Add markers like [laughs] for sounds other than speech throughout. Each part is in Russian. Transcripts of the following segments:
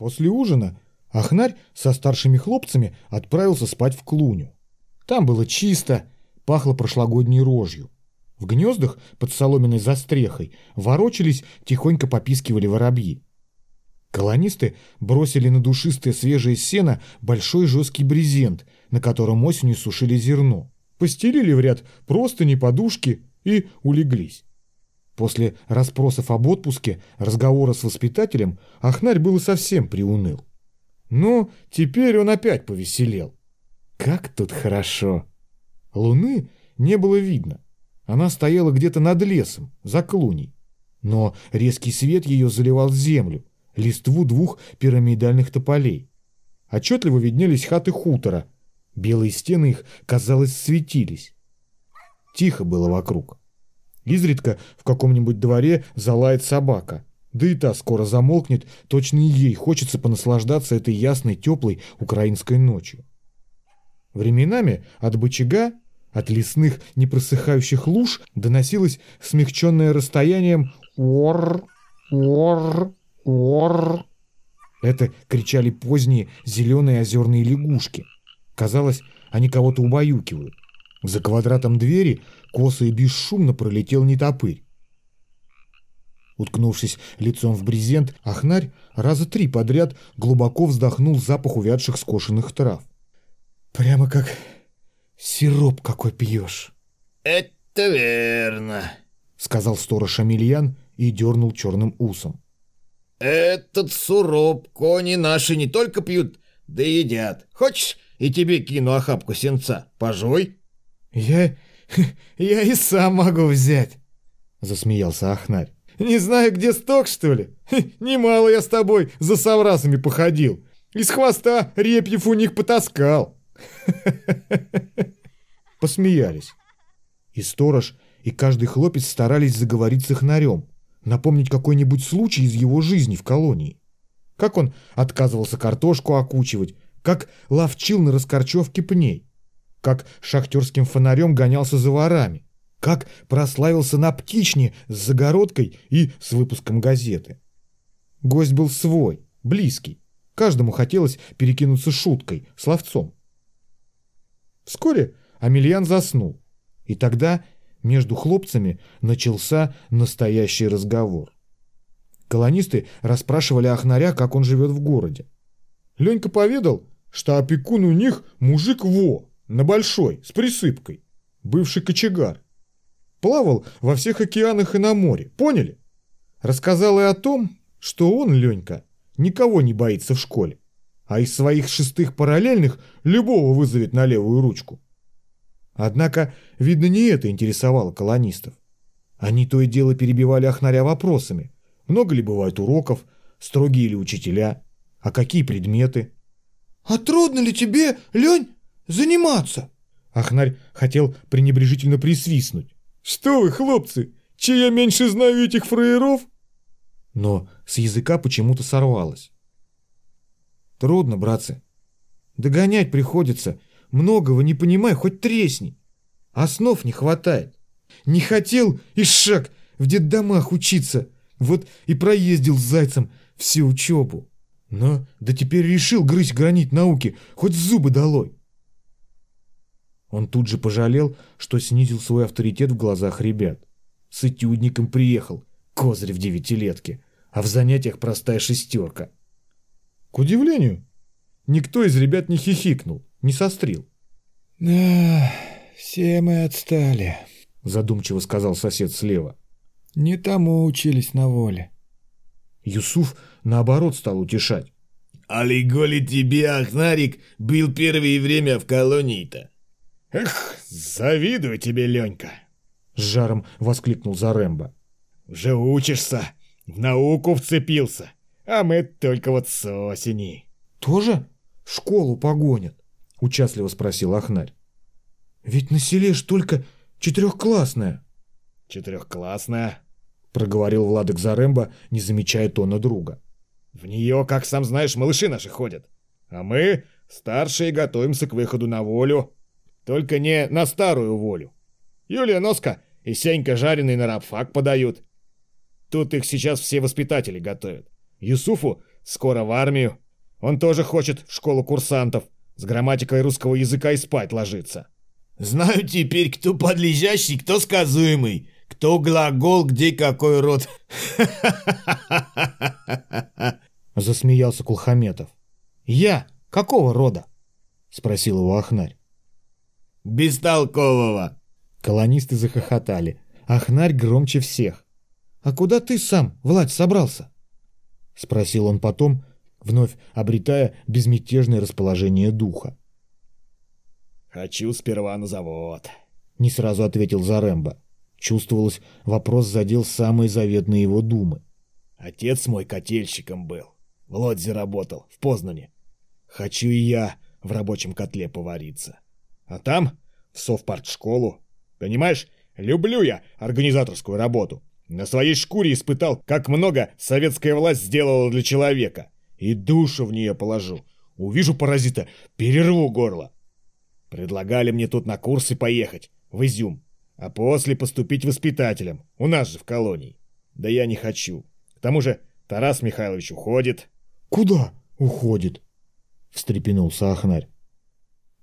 После ужина Ахнарь со старшими хлопцами отправился спать в клуню. Там было чисто, пахло прошлогодней рожью. В гнездах под соломенной застрехой ворочались, тихонько попискивали воробьи. Колонисты бросили на душистое свежее сено большой жесткий брезент, на котором осенью сушили зерно. Постелили в ряд простыни, подушки и улеглись. После расспросов об отпуске, разговора с воспитателем, Ахнарь был и совсем приуныл. Но теперь он опять повеселел. Как тут хорошо! Луны не было видно. Она стояла где-то над лесом, за клуней. Но резкий свет ее заливал землю, листву двух пирамидальных тополей. Отчетливо виднелись хаты хутора. Белые стены их, казалось, светились. Тихо было вокруг. Изредка в каком-нибудь дворе залает собака. Да и та скоро замолкнет, точно и ей хочется понаслаждаться этой ясной, теплой украинской ночью. Временами от бычага, от лесных непросыхающих луж доносилось смягченное расстоянием «Уорр! Уорр! Уорр!». Это кричали поздние зеленые озерные лягушки. Казалось, они кого-то убаюкивают. За квадратом двери косо и бесшумно пролетел нетопырь. Уткнувшись лицом в брезент, Ахнарь раза три подряд глубоко вздохнул запах увядших скошенных трав. «Прямо как сироп какой пьешь». «Это верно», — сказал сторож Амельян и дернул черным усом. «Этот суроп кони наши не только пьют, да и едят. Хочешь, и тебе кину охапку сенца? Пожуй». «Я... [laughs] я и сам могу взять», — засмеялся Ахнарь. Не знаю, где сток, что ли? [laughs] Немало я с тобой за соврасами походил. Из хвоста репьев у них потаскал. [laughs] Посмеялись. И сторож, и каждый хлопец старались заговорить с ихнарем, напомнить какой-нибудь случай из его жизни в колонии. Как он отказывался картошку окучивать, как ловчил на раскорчевке пней, как шахтерским фонарем гонялся за ворами, как прославился на птичне с загородкой и с выпуском газеты. Гость был свой, близкий. Каждому хотелось перекинуться шуткой, словцом. Вскоре Амельян заснул, и тогда между хлопцами начался настоящий разговор. Колонисты расспрашивали Ахнаря, как он живет в городе. Ленька поведал, что опекун у них мужик во, на большой, с присыпкой, бывший кочегар. Плавал во всех океанах и на море, поняли? Рассказал и о том, что он, Ленька, никого не боится в школе, а из своих шестых параллельных любого вызовет на левую ручку. Однако, видно, не это интересовало колонистов. Они то и дело перебивали Ахнаря вопросами. Много ли бывает уроков, строгие ли учителя, а какие предметы? «А трудно ли тебе, Лень, заниматься?» Ахнарь хотел пренебрежительно присвистнуть. «Что вы, хлопцы, че я меньше знаю этих фраеров?» Но с языка почему-то сорвалось. «Трудно, братцы. Догонять приходится. Многого не понимай, хоть тресни. Основ не хватает. Не хотел и шаг в детдомах учиться. Вот и проездил с зайцем всю учебу. Но да теперь решил грызть гранит науки, хоть зубы долой. Он тут же пожалел, что снизил свой авторитет в глазах ребят. С этюдником приехал, козырь в девятилетке, а в занятиях простая шестерка. К удивлению, никто из ребят не хихикнул, не сострил. «Да, все мы отстали», — задумчиво сказал сосед слева. «Не тому учились на воле». Юсуф, наоборот, стал утешать. «Алиголи тебе, Ахнарик, был первое время в колонии-то. «Эх, завидую тебе, Ленька!» С жаром воскликнул Заремба. «Уже учишься, в науку вцепился, а мы только вот с осени». «Тоже в школу погонят?» Участливо спросил Ахнарь. «Ведь на селе ж только четырехклассная». «Четырехклассная», — проговорил Владык Заремба, не замечая тона друга. «В нее, как сам знаешь, малыши наши ходят. А мы, старшие, готовимся к выходу на волю. Только не на старую волю. Юлия Носка и Сенька жареный на рабфак подают. Тут их сейчас все воспитатели готовят. Юсуфу скоро в армию. Он тоже хочет в школу курсантов. С грамматикой русского языка и спать ложиться. Знаю теперь, кто подлежащий, кто сказуемый, кто глагол, где какой род. [laughs] Засмеялся Кулхаметов. Я? Какого рода? Спросил его Ахнарь. Бестолкового. Колонисты захохотали. Ахнарь громче всех. «А куда ты сам, Владь, собрался?» Спросил он потом, вновь обретая безмятежное расположение духа. «Хочу сперва на завод», — не сразу ответил Заремба. Чувствовалось, вопрос задел самые заветные его думы. «Отец мой котельщиком был. В Лодзе работал, в Познане. Хочу и я в рабочем котле повариться. А там, в совпартшколу. Понимаешь, люблю я организаторскую работу. На своей шкуре испытал, как много советская власть сделала для человека. И душу в нее положу. Увижу паразита, перерву горло. Предлагали мне тут на курсы поехать, в Изюм, а после поступить воспитателем, у нас же в колонии. Да я не хочу. К тому же Тарас Михайлович уходит. «Куда уходит?» — встрепенулся Ахнарь.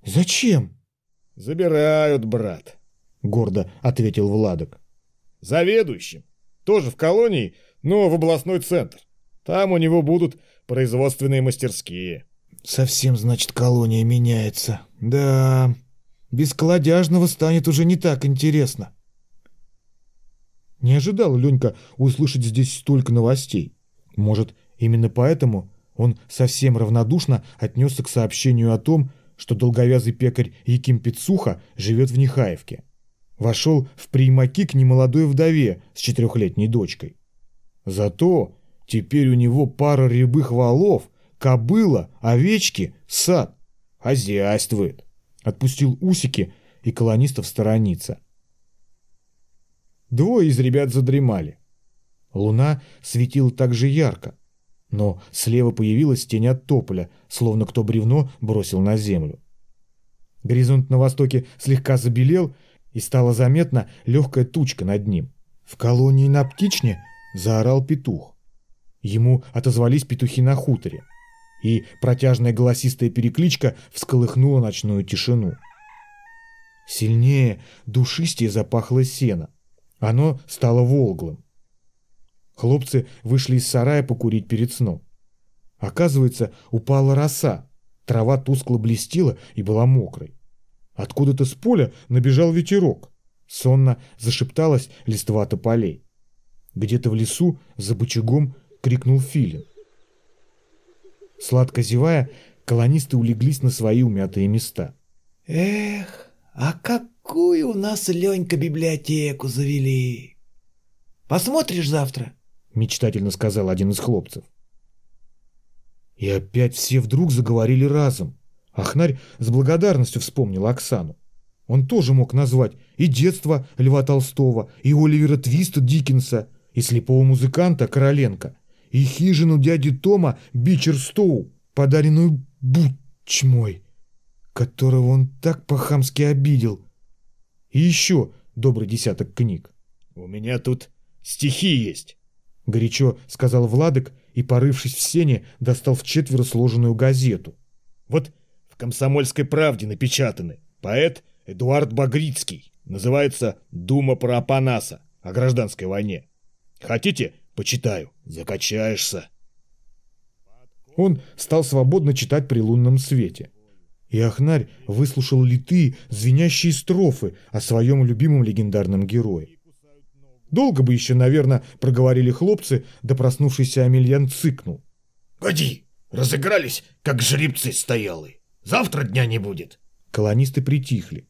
«Зачем?» «Забирают, брат», — гордо ответил Владок. «Заведующим. Тоже в колонии, но в областной центр. Там у него будут производственные мастерские». Совсем, значит, колония меняется. Да, без колодяжного станет уже не так интересно. Не ожидал Ленька услышать здесь столько новостей. Может, именно поэтому он совсем равнодушно отнесся к сообщению о том, что долговязый пекарь Яким Пицуха живет в Нехаевке. Вошел в примаки к немолодой вдове с четырехлетней дочкой. Зато теперь у него пара рябых валов – Кобыла, овечки, сад. Хозяйствует. Отпустил усики, и колонистов сторонится. Двое из ребят задремали. Луна светила так же ярко, но слева появилась тень от тополя, словно кто бревно бросил на землю. Горизонт на востоке слегка забелел, и стала заметна легкая тучка над ним. В колонии на птичне заорал петух. Ему отозвались петухи на хуторе и протяжная голосистая перекличка всколыхнула ночную тишину. Сильнее, душистее запахло сено. Оно стало волглым. Хлопцы вышли из сарая покурить перед сном. Оказывается, упала роса, трава тускло блестела и была мокрой. Откуда-то с поля набежал ветерок. Сонно зашепталась листва тополей. Где-то в лесу за бычагом крикнул филин. Сладко зевая, колонисты улеглись на свои умятые места. «Эх, а какую у нас, Ленька, библиотеку завели! Посмотришь завтра?» — мечтательно сказал один из хлопцев. И опять все вдруг заговорили разом. Ахнарь с благодарностью вспомнил Оксану. Он тоже мог назвать и детство Льва Толстого, и Оливера Твиста Диккенса, и слепого музыканта Короленко, и хижину дяди Тома Бичерстоу, подаренную Бутчмой, которого он так по-хамски обидел. И еще добрый десяток книг. «У меня тут стихи есть», — горячо сказал Владык и, порывшись в сене, достал в четверо сложенную газету. «Вот в «Комсомольской правде» напечатаны. Поэт Эдуард Багрицкий. Называется «Дума про Апанаса» о гражданской войне. Хотите, Почитаю. Закачаешься. Он стал свободно читать при лунном свете. И Ахнарь выслушал литые, звенящие строфы о своем любимом легендарном герое. Долго бы еще, наверное, проговорили хлопцы, да проснувшийся Амельян цыкнул. «Годи! Разыгрались, как жеребцы стоялые. Завтра дня не будет!» Колонисты притихли.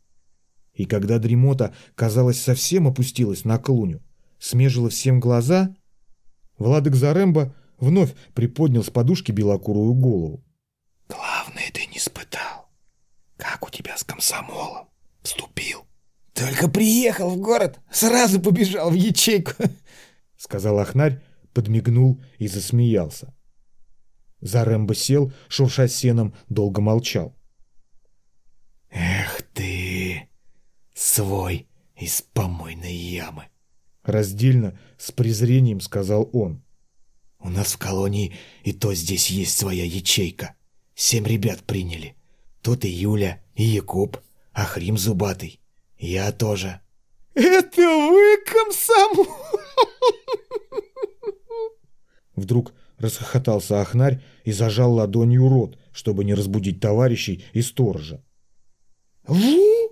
И когда дремота, казалось, совсем опустилась на клуню, смежила всем глаза — Владык Заремба вновь приподнял с подушки белокурую голову. «Главное ты не испытал. Как у тебя с комсомолом? Вступил?» «Только приехал в город, сразу побежал в ячейку», [laughs] — сказал Ахнарь, подмигнул и засмеялся. Заремба сел, шурша сеном, долго молчал. «Эх ты, свой из помойной ямы!» Раздельно, с презрением сказал он. У нас в колонии и то здесь есть своя ячейка. Семь ребят приняли. Тут и Юля, и Якуб, Ахрим Зубатый. Я тоже. «Это вы, комсомол?» Вдруг расхохотался Ахнарь и зажал ладонью рот, чтобы не разбудить товарищей и сторожа. «Вы?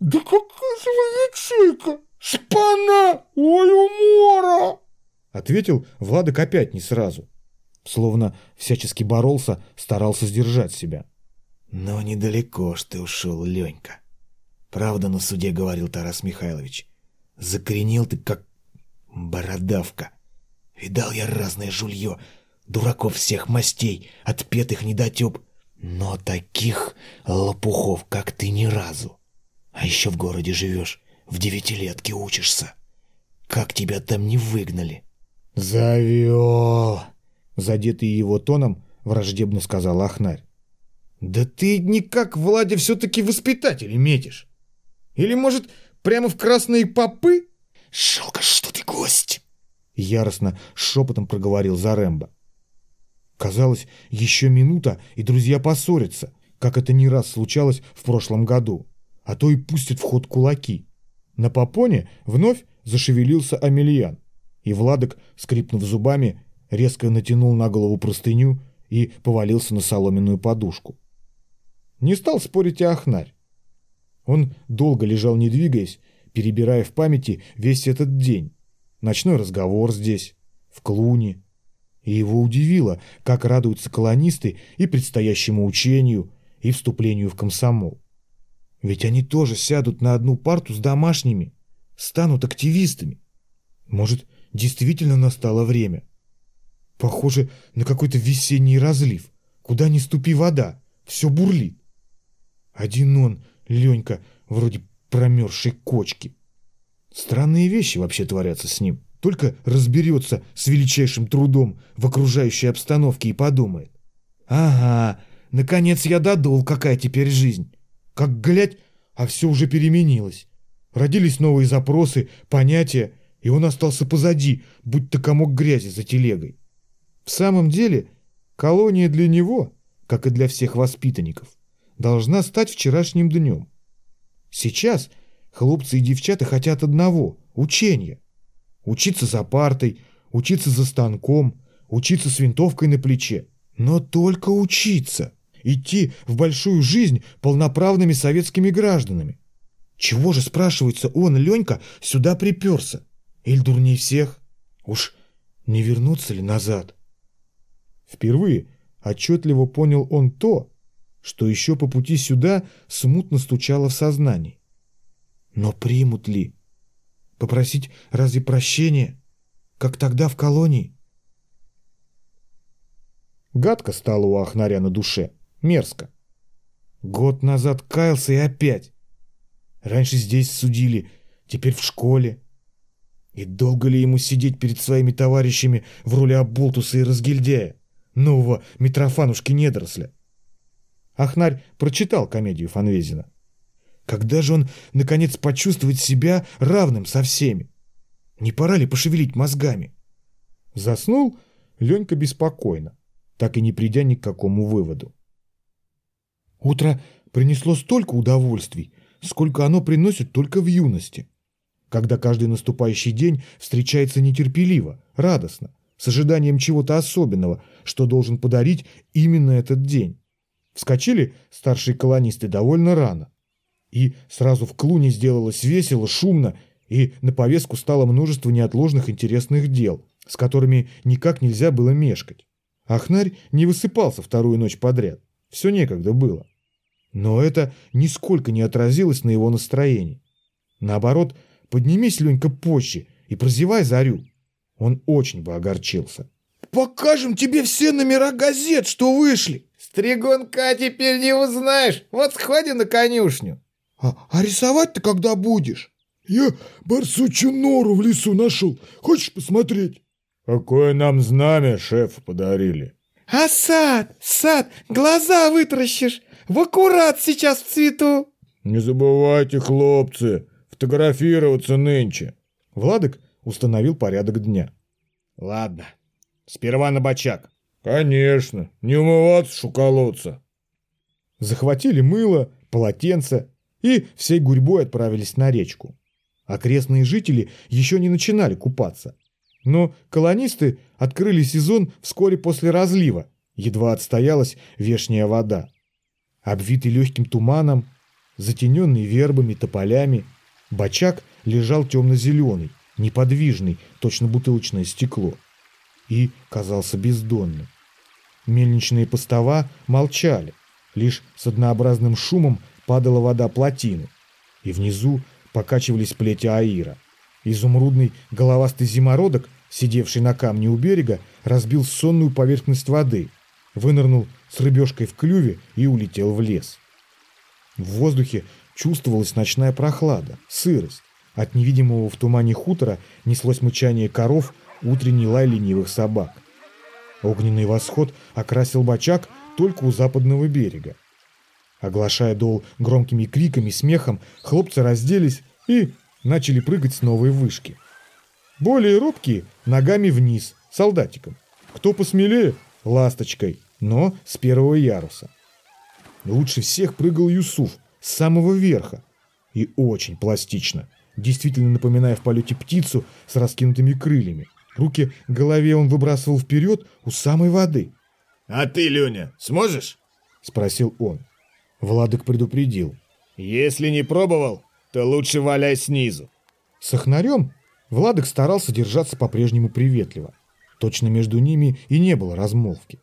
Да какая же вы ячейка! Шпана! Ой, умора!» Ответил Владок опять не сразу. Словно всячески боролся, старался сдержать себя. Но недалеко ж ты ушел, Ленька. Правда на суде говорил Тарас Михайлович. Закоренел ты, как бородавка. Видал я разное жулье, дураков всех мастей, отпетых недотеп, но таких лопухов, как ты, ни разу. А еще в городе живешь, в девятилетке учишься. Как тебя там не выгнали? «Завел!» Задетый его тоном, враждебно сказал Ахнарь. «Да ты никак, Владя, все-таки воспитатель метишь. Или, может, прямо в красные попы?» «Жалко, что ты гость!» Яростно шепотом проговорил Заремба. Казалось, еще минута, и друзья поссорятся, как это не раз случалось в прошлом году, а то и пустят в ход кулаки. На попоне вновь зашевелился Амельян, и Владок, скрипнув зубами, резко натянул на голову простыню и повалился на соломенную подушку. Не стал спорить и Ахнарь. Он долго лежал не двигаясь, перебирая в памяти весь этот день. Ночной разговор здесь, в Клуне. И его удивило, как радуются колонисты и предстоящему учению, и вступлению в комсомол. Ведь они тоже сядут на одну парту с домашними, станут активистами. Может, действительно настало время. Похоже на какой-то весенний разлив. Куда ни ступи вода, все бурлит. Один он, Ленька, вроде промерзшей кочки. Странные вещи вообще творятся с ним. Только разберется с величайшим трудом в окружающей обстановке и подумает. Ага, наконец я додул, какая теперь жизнь. Как глядь, а все уже переменилось. Родились новые запросы, понятия, и он остался позади, будто комок грязи за телегой. В самом деле, колония для него, как и для всех воспитанников, должна стать вчерашним днем. Сейчас хлопцы и девчата хотят одного – учения. Учиться за партой, учиться за станком, учиться с винтовкой на плече. Но только учиться. Идти в большую жизнь полноправными советскими гражданами. Чего же, спрашивается, он, Ленька, сюда приперся? Или дурней всех? Уж не вернуться ли назад? Впервые отчетливо понял он то, что еще по пути сюда смутно стучало в сознании. Но примут ли? Попросить разве прощения, как тогда в колонии? Гадко стало у Ахнаря на душе, мерзко. Год назад каялся и опять. Раньше здесь судили, теперь в школе. И долго ли ему сидеть перед своими товарищами в роли оболтуса и разгильдяя, нового Митрофанушки-недоросля? Ахнарь прочитал комедию Фанвезина. Когда же он, наконец, почувствует себя равным со всеми? Не пора ли пошевелить мозгами? Заснул Ленька беспокойно, так и не придя ни к какому выводу. Утро принесло столько удовольствий, сколько оно приносит только в юности когда каждый наступающий день встречается нетерпеливо, радостно, с ожиданием чего-то особенного, что должен подарить именно этот день. Вскочили старшие колонисты довольно рано. И сразу в клуне сделалось весело, шумно, и на повестку стало множество неотложных интересных дел, с которыми никак нельзя было мешкать. Ахнарь не высыпался вторую ночь подряд. Все некогда было. Но это нисколько не отразилось на его настроении. Наоборот, Поднимись, Ленька, позже и прозевай зарю. Он очень бы огорчился. Покажем тебе все номера газет, что вышли. Стригунка теперь не узнаешь. Вот сходи на конюшню. А, а рисовать ты когда будешь? Я барсучью нору в лесу нашел. Хочешь посмотреть? Какое нам знамя шеф подарили? А сад, сад, глаза вытаращишь. В аккурат сейчас в цвету. Не забывайте, хлопцы, фотографироваться нынче. Владык установил порядок дня. Ладно, Сперва на бочак. Конечно, не умываться колодца. Захватили мыло, полотенце и всей гурьбой отправились на речку. Окрестные жители еще не начинали купаться. Но колонисты открыли сезон вскоре после разлива, едва отстоялась вешняя вода. Обвитый легким туманом, затененный вербами, тополями, бочак лежал темно-зеленый, неподвижный, точно бутылочное стекло, и казался бездонным. Мельничные постова молчали, лишь с однообразным шумом падала вода плотины, и внизу покачивались плети Аира. Изумрудный головастый зимородок, сидевший на камне у берега, разбил сонную поверхность воды, вынырнул с рыбешкой в клюве и улетел в лес. В воздухе чувствовалась ночная прохлада, сырость. От невидимого в тумане хутора неслось мычание коров, утренний лай ленивых собак. Огненный восход окрасил бочак только у западного берега. Оглашая дол громкими криками, смехом, хлопцы разделись и начали прыгать с новой вышки. Более робкие ногами вниз, солдатиком. Кто посмелее – ласточкой, но с первого яруса. Лучше всех прыгал Юсуф с самого верха. И очень пластично, действительно напоминая в полете птицу с раскинутыми крыльями. Руки к голове он выбрасывал вперед у самой воды. «А ты, Леня, сможешь?» – спросил он. Владык предупредил. «Если не пробовал, то лучше валяй снизу». С Ахнарем Владык старался держаться по-прежнему приветливо. Точно между ними и не было размолвки.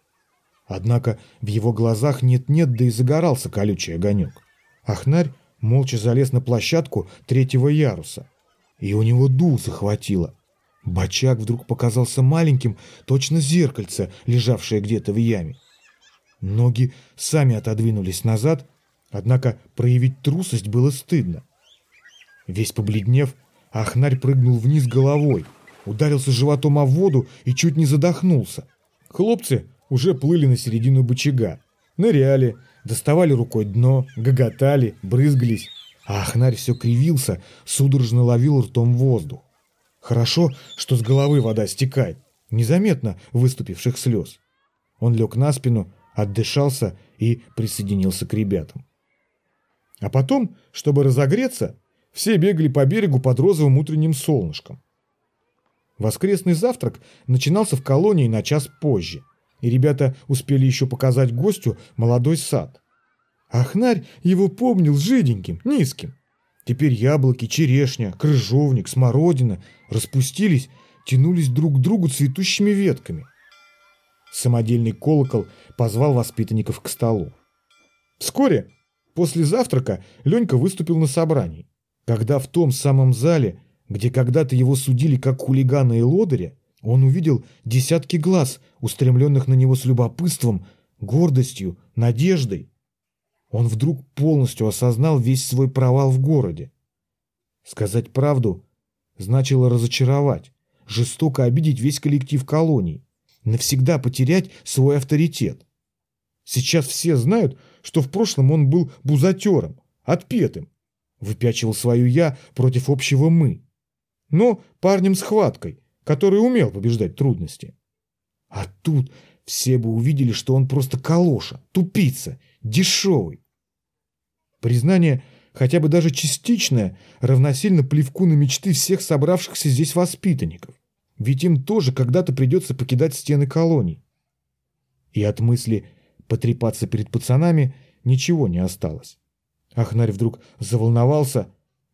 Однако в его глазах нет-нет, да и загорался колючий огонек. Ахнарь молча залез на площадку третьего яруса. И у него дух захватило. Бочак вдруг показался маленьким, точно зеркальце, лежавшее где-то в яме. Ноги сами отодвинулись назад, однако проявить трусость было стыдно. Весь побледнев, Ахнарь прыгнул вниз головой, ударился животом о воду и чуть не задохнулся. Хлопцы уже плыли на середину бычага, ныряли, доставали рукой дно, гоготали, брызгались, а Ахнарь все кривился, судорожно ловил ртом воздух. Хорошо, что с головы вода стекает, незаметно выступивших слез. Он лег на спину, отдышался и присоединился к ребятам. А потом, чтобы разогреться, все бегали по берегу под розовым утренним солнышком. Воскресный завтрак начинался в колонии на час позже, и ребята успели еще показать гостю молодой сад. Ахнарь его помнил жиденьким, низким. Теперь яблоки, черешня, крыжовник, смородина распустились, тянулись друг к другу цветущими ветками. Самодельный колокол позвал воспитанников к столу. Вскоре, после завтрака, Ленька выступил на собрании. Когда в том самом зале, где когда-то его судили как хулигана и лодыря, он увидел десятки глаз, устремленных на него с любопытством, гордостью, надеждой. Он вдруг полностью осознал весь свой провал в городе. Сказать правду значило разочаровать, жестоко обидеть весь коллектив колоний, навсегда потерять свой авторитет. Сейчас все знают, что в прошлом он был бузатером, отпетым, выпячивал свою «я» против общего «мы». Но парнем с хваткой, который умел побеждать трудности. А тут все бы увидели, что он просто калоша, тупица, дешевый. Признание, хотя бы даже частичное, равносильно плевку на мечты всех собравшихся здесь воспитанников. Ведь им тоже когда-то придется покидать стены колоний. И от мысли потрепаться перед пацанами ничего не осталось. Ахнарь вдруг заволновался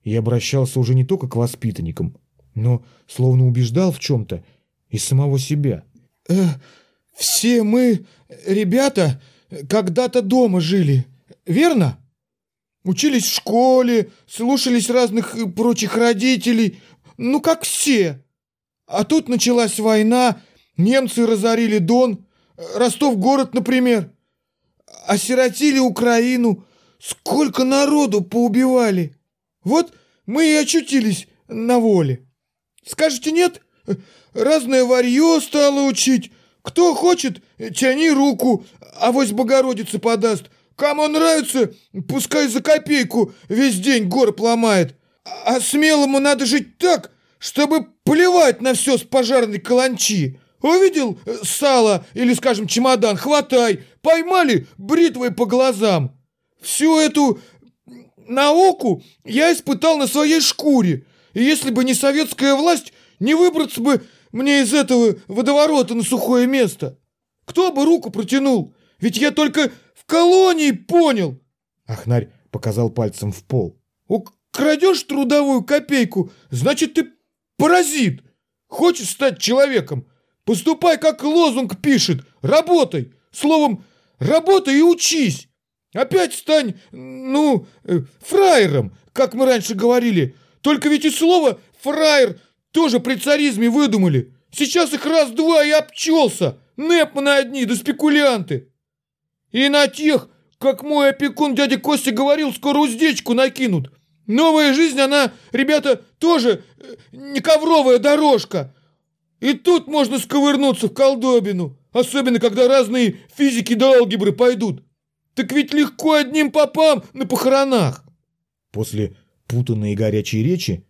и обращался уже не только к воспитанникам, но словно убеждал в чем-то и самого себя. Э, «Все мы, ребята, когда-то дома жили, верно? Учились в школе, слушались разных прочих родителей, ну как все. А тут началась война, немцы разорили Дон, Ростов город, например, осиротили Украину, Сколько народу поубивали! Вот мы и очутились на воле. Скажете нет? Разное варье стало учить. Кто хочет, тяни руку, авось Богородица подаст. Кому нравится, пускай за копейку весь день горб ломает. А смелому надо жить так, чтобы плевать на все с пожарной каланчи. Увидел э, сало или, скажем, чемодан, хватай, поймали бритвой по глазам. Всю эту науку я испытал на своей шкуре. И если бы не советская власть, не выбраться бы мне из этого водоворота на сухое место. Кто бы руку протянул? Ведь я только в колонии понял. Ахнарь показал пальцем в пол. Украдешь трудовую копейку, значит ты паразит. Хочешь стать человеком? Поступай, как лозунг пишет. Работай. Словом, работай и учись. Опять стань, ну, э, фраером, как мы раньше говорили. Только ведь и слово «фраер» тоже при царизме выдумали. Сейчас их раз-два и обчелся. Непманы одни, да спекулянты. И на тех, как мой опекун дядя Костя говорил, скоро уздечку накинут. Новая жизнь, она, ребята, тоже э, не ковровая дорожка. И тут можно сковырнуться в колдобину, особенно когда разные физики до алгебры пойдут. Так ведь легко одним попам на похоронах. После путанной и горячей речи,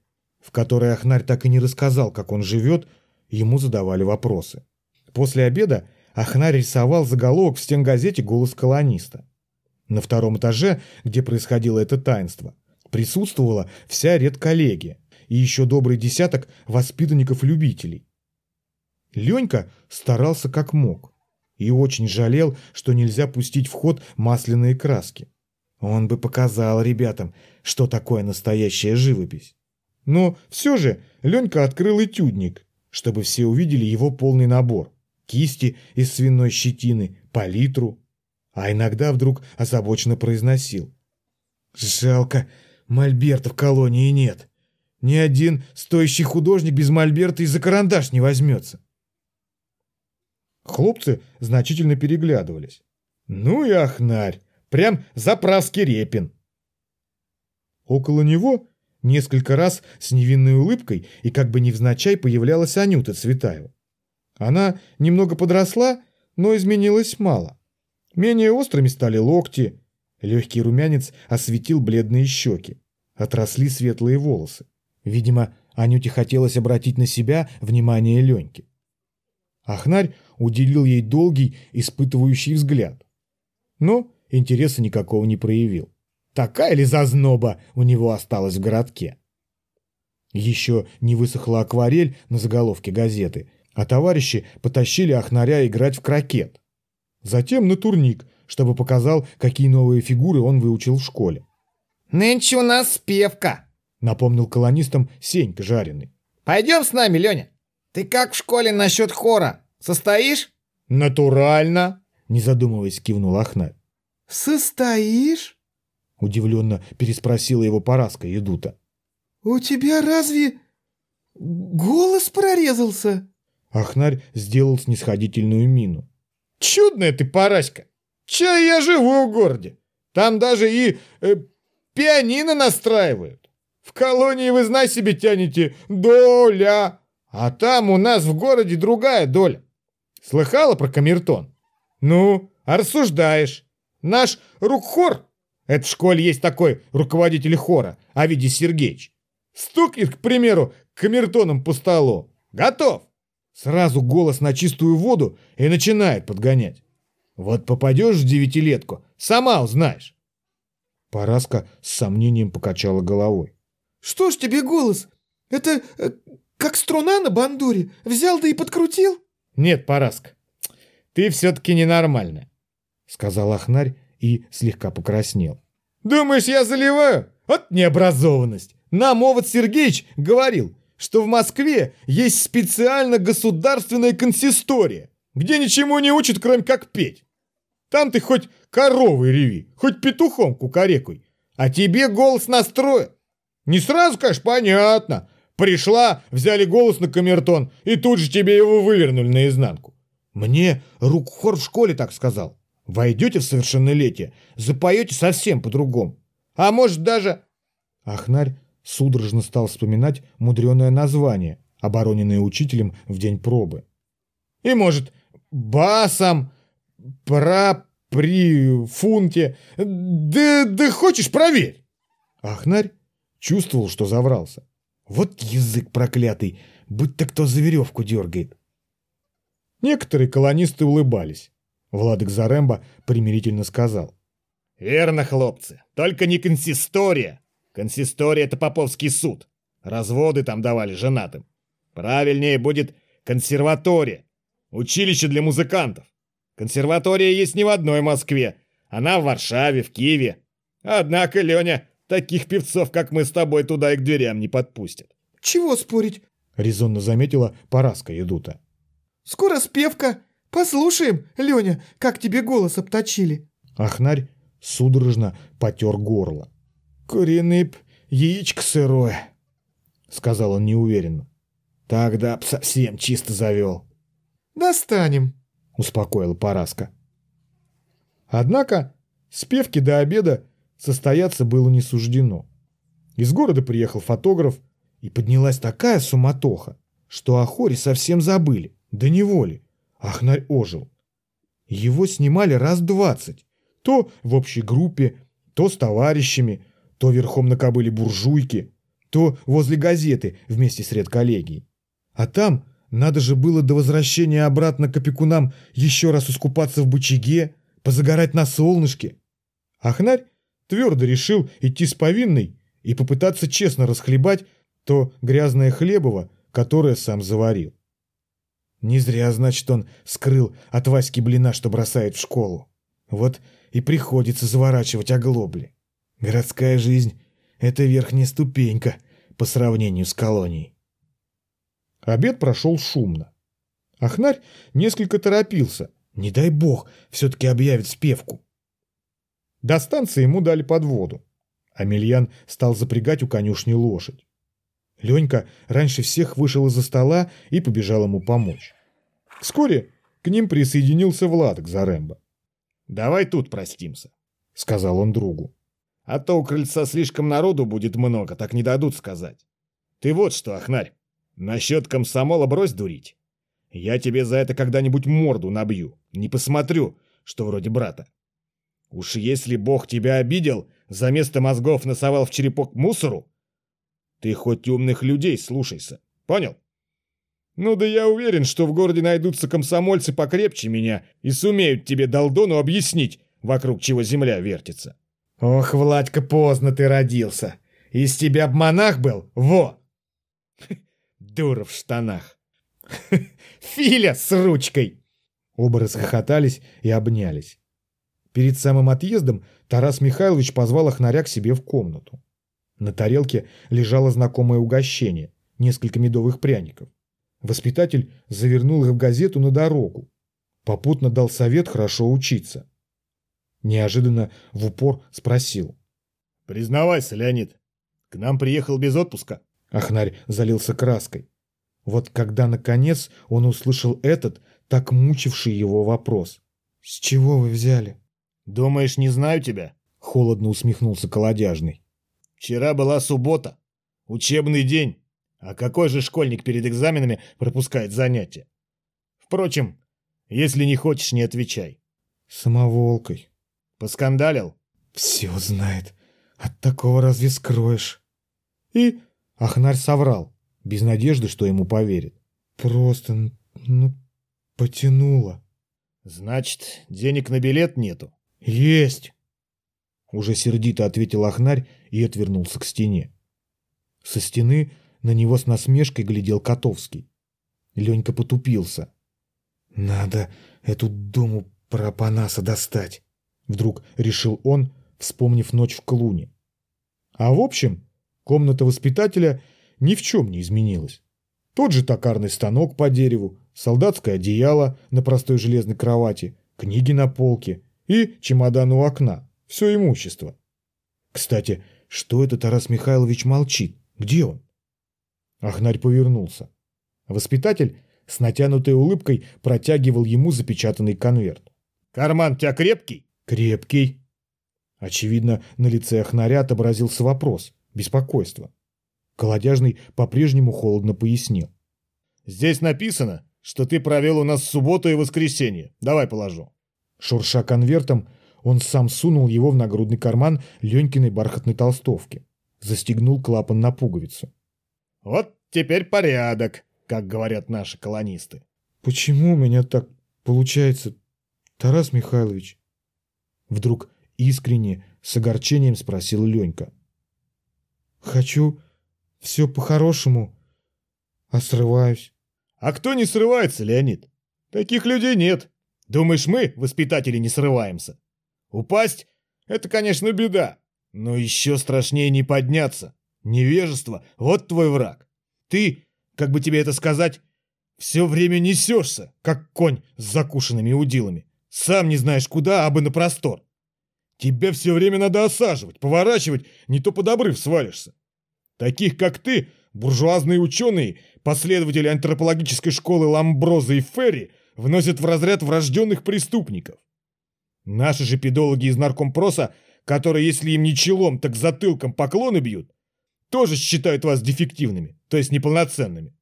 в которой Ахнарь так и не рассказал, как он живет, ему задавали вопросы. После обеда Ахнарь рисовал заголовок в стенгазете «Голос колониста». На втором этаже, где происходило это таинство, присутствовала вся редколлегия и еще добрый десяток воспитанников-любителей. Ленька старался как мог и очень жалел, что нельзя пустить в ход масляные краски. Он бы показал ребятам, что такое настоящая живопись. Но все же Ленька открыл этюдник, чтобы все увидели его полный набор. Кисти из свиной щетины, палитру. А иногда вдруг озабоченно произносил. «Жалко, мольберта в колонии нет. Ни один стоящий художник без мольберта и за карандаш не возьмется. Хлопцы значительно переглядывались. Ну и ахнарь, прям заправский репин. Около него несколько раз с невинной улыбкой и как бы невзначай появлялась Анюта Цветаева. Она немного подросла, но изменилась мало. Менее острыми стали локти, легкий румянец осветил бледные щеки, отросли светлые волосы. Видимо, Анюте хотелось обратить на себя внимание Леньки. Ахнарь уделил ей долгий, испытывающий взгляд. Но интереса никакого не проявил. Такая ли зазноба у него осталась в городке? Еще не высохла акварель на заголовке газеты, а товарищи потащили Ахнаря играть в крокет. Затем на турник, чтобы показал, какие новые фигуры он выучил в школе. «Нынче у нас спевка», — напомнил колонистам Сенька Жареный. «Пойдем с нами, Леня. Ты как в школе насчет хора? Состоишь?» «Натурально!» — не задумываясь, кивнул Ахнарь. «Состоишь?» — удивленно переспросила его Параска Едута. «У тебя разве голос прорезался?» Ахнарь сделал снисходительную мину. «Чудная ты, Параська! Чай я живу в городе! Там даже и э, пианино настраивают! В колонии вы, знай себе, тянете доля, а там у нас в городе другая доля. Слыхала про камертон? Ну, а рассуждаешь. Наш рукхор, это в школе есть такой руководитель хора, Авидий Сергеевич, стукнет, к примеру, камертоном по столу. Готов. Сразу голос на чистую воду и начинает подгонять. Вот попадешь в девятилетку, сама узнаешь. Параска с сомнением покачала головой. «Что ж тебе голос? Это э, как струна на бандуре? Взял да и подкрутил?» «Нет, Параска, ты все-таки ненормальная», — сказал Ахнарь и слегка покраснел. «Думаешь, я заливаю? Вот необразованность! Нам Овод Сергеевич говорил, что в Москве есть специально государственная консистория, где ничему не учат, кроме как петь. Там ты хоть коровой реви, хоть петухом кукарекуй, а тебе голос настроят. Не сразу, конечно, понятно, Пришла, взяли голос на камертон, и тут же тебе его вывернули наизнанку. Мне Рукхор в школе так сказал. Войдете в совершеннолетие, запоете совсем по-другому. А может даже... Ахнарь судорожно стал вспоминать мудреное название, обороненное учителем в день пробы. И может басом, пра при фунте. Да, да хочешь, проверь. Ахнарь чувствовал, что заврался. Вот язык проклятый, будто кто за веревку дергает. Некоторые колонисты улыбались. Владык Заремба примирительно сказал. «Верно, хлопцы, только не консистория. Консистория — это поповский суд. Разводы там давали женатым. Правильнее будет консерватория, училище для музыкантов. Консерватория есть не в одной Москве, она в Варшаве, в Киеве. Однако, Леня, таких певцов, как мы с тобой, туда и к дверям не подпустят. Чего спорить? Резонно заметила Параска Едута. Скоро спевка. Послушаем, Леня, как тебе голос обточили. Ахнарь судорожно потер горло. Куриный п... яичко сырое, сказал он неуверенно. Тогда б совсем чисто завел. Достанем, успокоил Параска. Однако спевки до обеда состояться было не суждено. Из города приехал фотограф, и поднялась такая суматоха, что о хоре совсем забыли, да неволи. Ахнарь ожил. Его снимали раз двадцать, то в общей группе, то с товарищами, то верхом на кобыле буржуйки, то возле газеты вместе с редколлегией. А там надо же было до возвращения обратно к опекунам еще раз искупаться в бычаге, позагорать на солнышке. Ахнарь твердо решил идти с повинной и попытаться честно расхлебать то грязное хлебово, которое сам заварил. Не зря, значит, он скрыл от Васьки блина, что бросает в школу. Вот и приходится заворачивать оглобли. Городская жизнь — это верхняя ступенька по сравнению с колонией. Обед прошел шумно. Ахнарь несколько торопился. Не дай бог, все-таки объявит спевку. До станции ему дали подводу. Амельян стал запрягать у конюшни лошадь. Ленька раньше всех вышел из-за стола и побежал ему помочь. Вскоре к ним присоединился Влад к Зарембо. «Давай тут простимся», — сказал он другу. «А то у крыльца слишком народу будет много, так не дадут сказать. Ты вот что, Ахнарь, насчет комсомола брось дурить. Я тебе за это когда-нибудь морду набью, не посмотрю, что вроде брата. Уж если Бог тебя обидел, за место мозгов насовал в черепок мусору, ты хоть умных людей слушайся. Понял? Ну да я уверен, что в городе найдутся комсомольцы покрепче меня и сумеют тебе, долдону, объяснить, вокруг чего земля вертится. Ох, Владька, поздно ты родился. Из тебя б монах был? Во! [laughs] Дура в штанах. [laughs] Филя с ручкой! Оба расхохотались и обнялись. Перед самым отъездом Тарас Михайлович позвал Ахнаря к себе в комнату. На тарелке лежало знакомое угощение – несколько медовых пряников. Воспитатель завернул их в газету на дорогу. Попутно дал совет хорошо учиться. Неожиданно в упор спросил. «Признавайся, Леонид, к нам приехал без отпуска?» Ахнарь залился краской. Вот когда, наконец, он услышал этот, так мучивший его вопрос. «С чего вы взяли?» «Думаешь, не знаю тебя?» Холодно усмехнулся колодяжный. Вчера была суббота. Учебный день. А какой же школьник перед экзаменами пропускает занятия? Впрочем, если не хочешь, не отвечай. Самоволкой. Поскандалил? Все знает. От такого разве скроешь? И Ахнарь соврал, без надежды, что ему поверят. Просто, ну, потянуло. Значит, денег на билет нету? Есть! Уже сердито ответил Ахнарь и отвернулся к стене. Со стены на него с насмешкой глядел Котовский. Ленька потупился. «Надо эту думу про Панаса достать», — вдруг решил он, вспомнив ночь в клуне. А в общем, комната воспитателя ни в чем не изменилась. Тот же токарный станок по дереву, солдатское одеяло на простой железной кровати, книги на полке и чемодан у окна. Все имущество. Кстати, что это Тарас Михайлович молчит? Где он? Ахнарь повернулся. Воспитатель с натянутой улыбкой протягивал ему запечатанный конверт. «Карман у тебя крепкий?» «Крепкий». Очевидно, на лице Ахнаря отобразился вопрос, беспокойство. Колодяжный по-прежнему холодно пояснил. «Здесь написано, что ты провел у нас субботу и воскресенье. Давай положу». Шурша конвертом, он сам сунул его в нагрудный карман Ленькиной бархатной толстовки. Застегнул клапан на пуговицу. «Вот теперь порядок, как говорят наши колонисты». Почему у меня так получается, Тарас Михайлович? Вдруг искренне, с огорчением спросил Ленька. Хочу все по-хорошему, а срываюсь. А кто не срывается, Леонид? Таких людей нет. Думаешь, мы, воспитатели, не срываемся? Упасть — это, конечно, беда. Но еще страшнее не подняться. Невежество — вот твой враг. Ты, как бы тебе это сказать, все время несешься, как конь с закушенными удилами. Сам не знаешь куда, а бы на простор. Тебя все время надо осаживать, поворачивать, не то под обрыв свалишься. Таких, как ты, буржуазные ученые, последователи антропологической школы Ламброза и Ферри, вносят в разряд врожденных преступников. Наши же педологи из наркомпроса, которые, если им не челом, так затылком поклоны бьют, тоже считают вас дефективными, то есть неполноценными.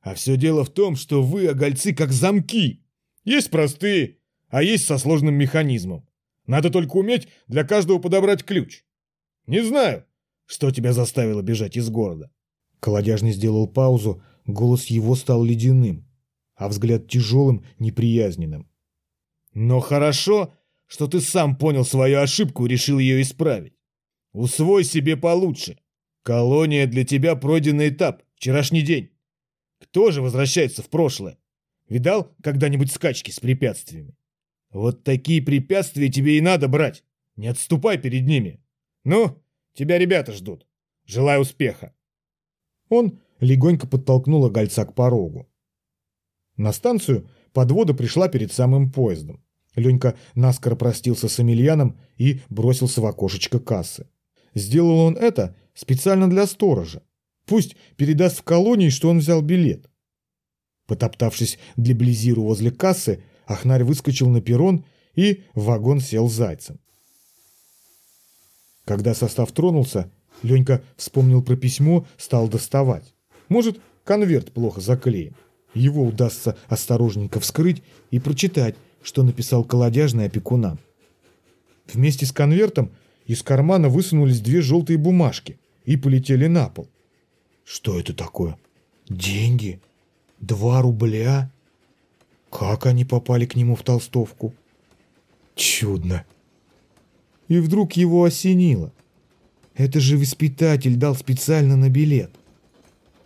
А все дело в том, что вы, огольцы, как замки. Есть простые, а есть со сложным механизмом. Надо только уметь для каждого подобрать ключ. Не знаю, что тебя заставило бежать из города. Колодяжный сделал паузу, голос его стал ледяным, а взгляд тяжелым, неприязненным. Но хорошо, что ты сам понял свою ошибку и решил ее исправить. Усвой себе получше. Колония для тебя пройденный этап, вчерашний день. Кто же возвращается в прошлое? Видал когда-нибудь скачки с препятствиями? Вот такие препятствия тебе и надо брать. Не отступай перед ними. Ну, тебя ребята ждут. Желаю успеха. Он легонько подтолкнул огольца к порогу. На станцию подвода пришла перед самым поездом. Ленька наскоро простился с Эмильяном и бросился в окошечко кассы. Сделал он это специально для сторожа. Пусть передаст в колонии, что он взял билет. Потоптавшись для близиру возле кассы, Ахнарь выскочил на перрон и в вагон сел зайцем. Когда состав тронулся, Ленька вспомнил про письмо, стал доставать. Может, конверт плохо заклеен. Его удастся осторожненько вскрыть и прочитать, что написал колодяжный опекунам. Вместе с конвертом из кармана высунулись две желтые бумажки и полетели на пол. Что это такое? Деньги? Два рубля? Как они попали к нему в толстовку? Чудно. И вдруг его осенило. Это же воспитатель дал специально на билет.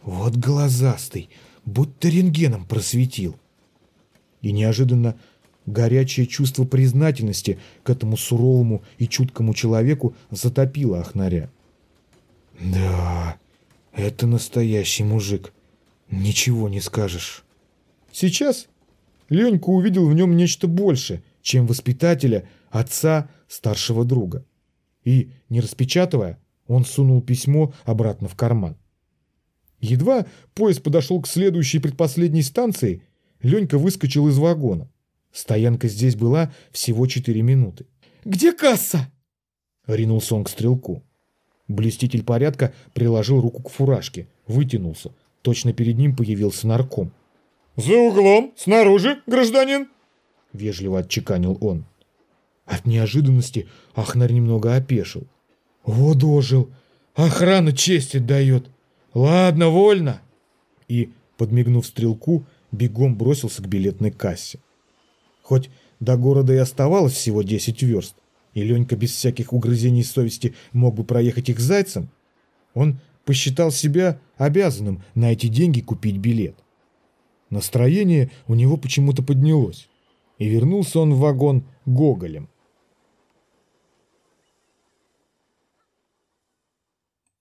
Вот глазастый, будто рентгеном просветил. И неожиданно горячее чувство признательности к этому суровому и чуткому человеку затопило Ахнаря. Да, это настоящий мужик. Ничего не скажешь. Сейчас Ленька увидел в нем нечто больше, чем воспитателя, отца, старшего друга. И, не распечатывая, он сунул письмо обратно в карман. Едва поезд подошел к следующей предпоследней станции, Ленька выскочил из вагона. Стоянка здесь была всего четыре минуты. «Где касса?» — ринулся он к стрелку. Блюститель порядка приложил руку к фуражке, вытянулся. Точно перед ним появился нарком. «За углом, снаружи, гражданин!» — вежливо отчеканил он. От неожиданности Ахнар немного опешил. «О, дожил! Охрана честь отдает! Ладно, вольно!» И, подмигнув стрелку, бегом бросился к билетной кассе. Хоть до города и оставалось всего 10 верст, и Ленька без всяких угрызений совести мог бы проехать их зайцем, он посчитал себя обязанным на эти деньги купить билет. Настроение у него почему-то поднялось, и вернулся он в вагон Гоголем –